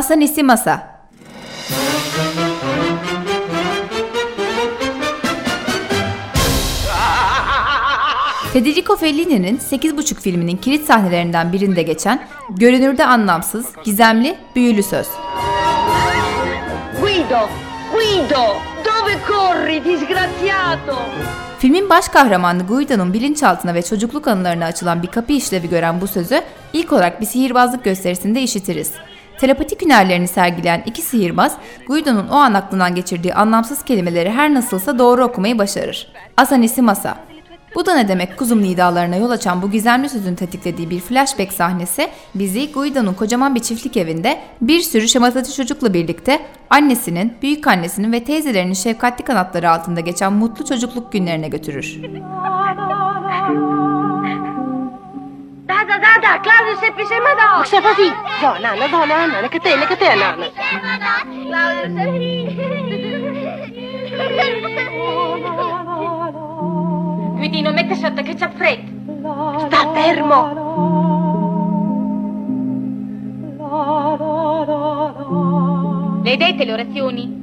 Asanisi Masa Federico Fellini'nin 8,5 filminin kilit sahnelerinden birinde geçen, görünürde anlamsız, gizemli, büyülü söz. Guido! Guido! Dove corri, disgraziato? Filmin baş kahramanı Guido'nun bilinçaltına ve çocukluk anılarına açılan bir kapı işlevi gören bu sözü ilk olarak bir sihirbazlık gösterisinde işitiriz. Telepatik hünerlerini sergileyen iki sihirbaz, Guido'nun o an aklından geçirdiği anlamsız kelimeleri her nasılsa doğru okumayı başarır. Asanisi Masa bu da ne demek kuzum nidalarına yol açan bu gizemli sözün tetiklediği bir flashback sahnesi bizi Guido'nun kocaman bir çiftlik evinde bir sürü şamatacı çocukla birlikte annesinin, büyük annesinin ve teyzelerinin şefkatli kanatları altında geçen mutlu çocukluk günlerine götürür. Da da da da, Claudio semplice Madonna! Sei così? No, nana, no, nana, che te, che te, nana. Claudio Guidino, mette sotto che c'ha freddo. Sta fermo. Le hai dette le orazioni?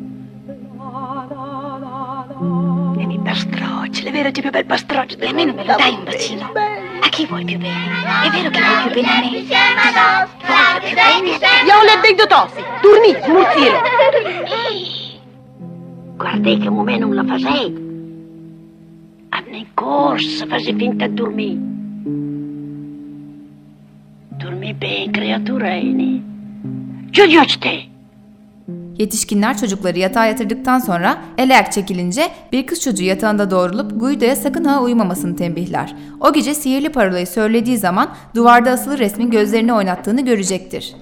Vieni pastrocci, è vero c'è più bel pastroccio me lo dai un bacino? A chi vuoi più bene? È vero che vuoi più bene a me? Vuoi più bene? Io le dei tossi, turni, smurzire. Guardai che me non la fasei. Anna in corsa, fase finta di dormire. Dormi bene, creatureni. Giù te. Yetişkinler çocukları yatağa yatırdıktan sonra el ayak çekilince bir kız çocuğu yatağında doğrulup Guido'ya sakın ha uyumamasını tembihler. O gece sihirli parolayı söylediği zaman duvarda asılı resmin gözlerini oynattığını görecektir.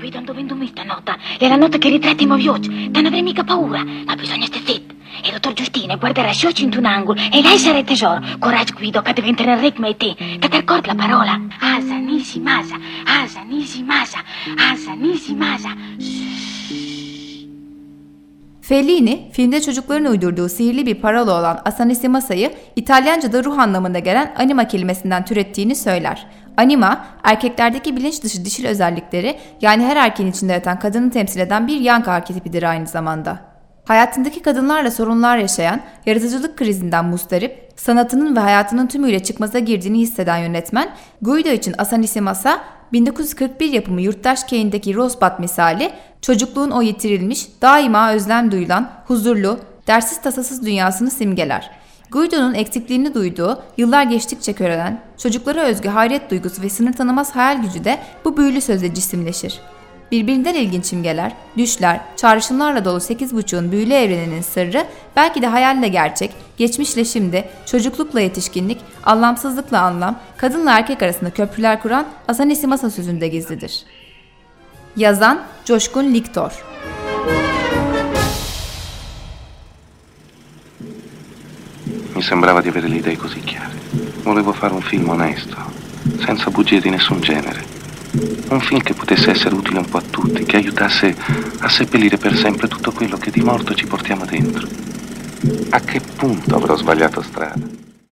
Guido, dove indumi stanotte? È la notte che ritratti. Te ne avrei mica paura. Ma bisogna stare zitti. E il dottor Giustino guarderà scioci in un angolo. E lei sarà il tesoro. Coraggio, Guido, che deve entrare in ritmo e te. Che ti ricordi la parola? Asa, nisi, masa. Asa, masa. Asa, masa. Fellini, filmde çocukların uydurduğu sihirli bir parola olan Asanisi Masa'yı İtalyanca'da ruh anlamında gelen anima kelimesinden türettiğini söyler. Anima, erkeklerdeki bilinç dışı dişil özellikleri yani her erkeğin içinde yatan kadını temsil eden bir yankı arketipidir aynı zamanda. Hayatındaki kadınlarla sorunlar yaşayan, yaratıcılık krizinden mustarip, sanatının ve hayatının tümüyle çıkmaza girdiğini hisseden yönetmen, Guido için Asanisi Masa, 1941 yapımı Yurttaş Kane'deki Rosebud misali, çocukluğun o yitirilmiş, daima özlem duyulan, huzurlu, dersiz tasasız dünyasını simgeler. Guido'nun eksikliğini duyduğu, yıllar geçtikçe körelen, çocuklara özgü hayret duygusu ve sınır tanımaz hayal gücü de bu büyülü sözle cisimleşir. Birbirinden ilginç imgeler, düşler, çağrışımlarla dolu 8.5'un büyülü evreninin sırrı belki de hayalle gerçek, geçmişle şimdi, çocuklukla yetişkinlik, anlamsızlıkla anlam, kadınla erkek arasında köprüler kuran Asanesi Masa sözünde gizlidir. Yazan Coşkun Liktor Mi sembrava di avere le idee così chiare. Volevo fare un film onesto, senza bugie di nessun genere. Un film che potesse essere utile un po' a tutti, che aiutasse a seppellire per sempre tutto quello che di morto ci portiamo dentro. A che punto avrò sbagliato strada?